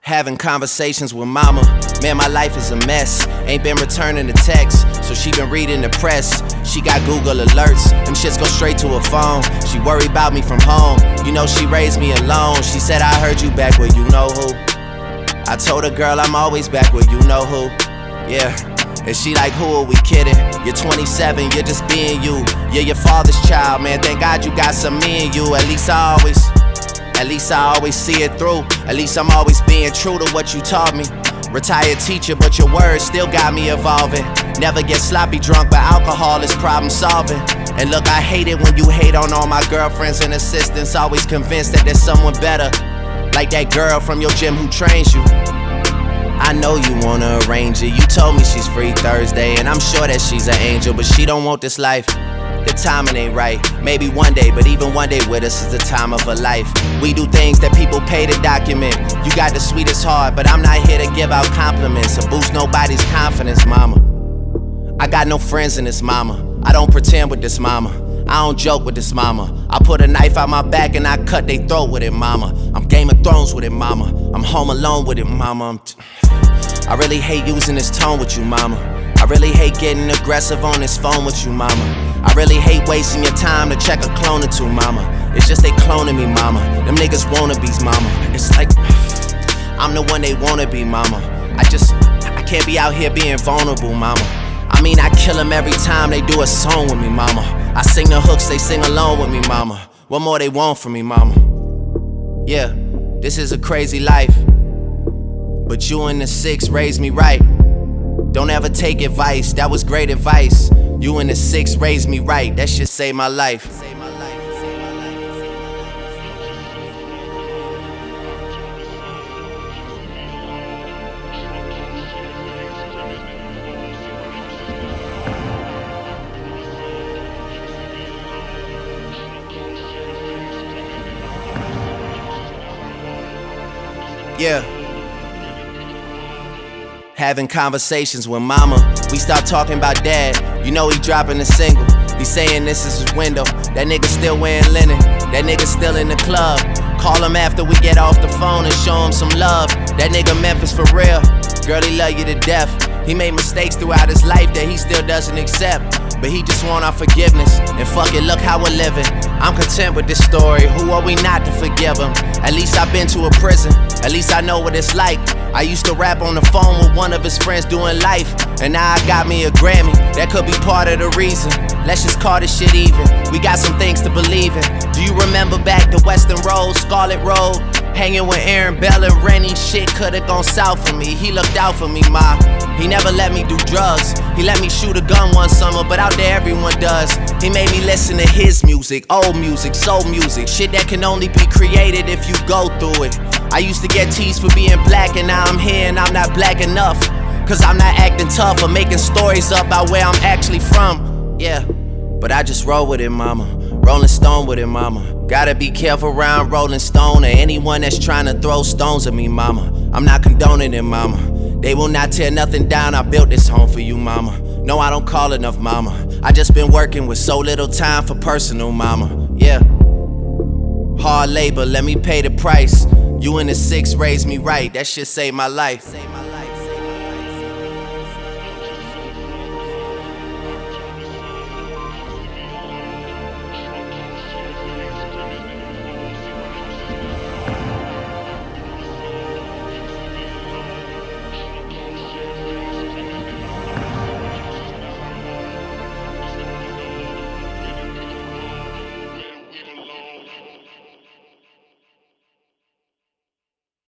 Having conversations with mama. Man, my life is a mess. Ain't been returning the text, so she been reading the press. She got Google alerts, them shits go straight to her phone. She worry about me from home. You know she raised me alone. She said I heard you back where you know who. I told her, girl, I'm always back where you know who. Yeah. And she like, who are we kidding? You're 27, you're just being you. You're your father's child, man. Thank God you got some me and you. At least I always, at least I always see it through. At least I'm always being true to what you taught me. Retired teacher, but your words still got me evolving. Never get sloppy drunk, but alcohol is problem solving. And look, I hate it when you hate on all my girlfriends and assistants. Always convinced that there's someone better. Like that girl from your gym who trains you. I know you wanna arrange it. You told me she's free Thursday, and I'm sure that she's an angel, but she don't want this life. The timing ain't right. Maybe one day, but even one day with us is the time of a life. We do things that people pay to document. You got the sweetest heart, but I'm not here to give out compliments or boost nobody's confidence, mama. I got no friends in this mama. I don't pretend with this mama. I don't joke with this mama. I put a knife out my back and I cut they throat with it, mama. I'm Game of Thrones with it, mama. I'm home alone with it, mama. I really hate using this tone with you, mama. I really hate getting aggressive on this phone with you, mama. I really hate wasting your time to check a clone or two, mama. It's just they cloning me, mama. Them niggas wannabes, mama. It's like I'm the one they wanna be, mama. I just I can't be out here being vulnerable, mama. I mean, I kill them every time they do a song with me, mama. I sing the hooks, they sing along with me, mama. What more they want from me, mama? Yeah, this is a crazy life. But you and the six raised me right. Don't ever take advice, that was great advice. You and the six raised me right, that should save my life. Yeah. Having conversations with mama. We start talking about dad. You know he dropping a single. He saying this is his window. That nigga still wearing linen. That nigga still in the club. Call him after we get off the phone and show him some love. That nigga Memphis for real. Girl, he love you to death. He made mistakes throughout his life that he still doesn't accept. But he just want our forgiveness. And fuck it, look how we're living. I'm content with this story. Who are we not to forgive him? At least I've been to a prison. At least I know what it's like. I used to rap on the phone with one of his friends doing life. And now I got me a Grammy. That could be part of the reason. Let's just call this shit even. We got some things to believe in. Do you remember back to Weston Road, Scarlett Road? Hanging with Aaron Bell and Rennie, shit could've gone south for me. He looked out for me, ma. He never let me do drugs. He let me shoot a gun one summer, but out there everyone does. He made me listen to his music, old music, soul music, shit that can only be created if you go through it. I used to get teased for being black, and now I'm here and I'm not black enough. Cause I'm not acting tough or making stories up about where I'm actually from. Yeah, but I just roll with it, mama. Rolling Stone with it, mama. Gotta be careful around Rolling Stone or anyone that's trying to throw stones at me, mama. I'm not condoning it, mama. They will not tear nothing down. I built this home for you, mama. No, I don't call enough, mama. I just been working with so little time for personal, mama. Yeah. Hard labor, let me pay the price. You and the six raised me right. That shit saved my life.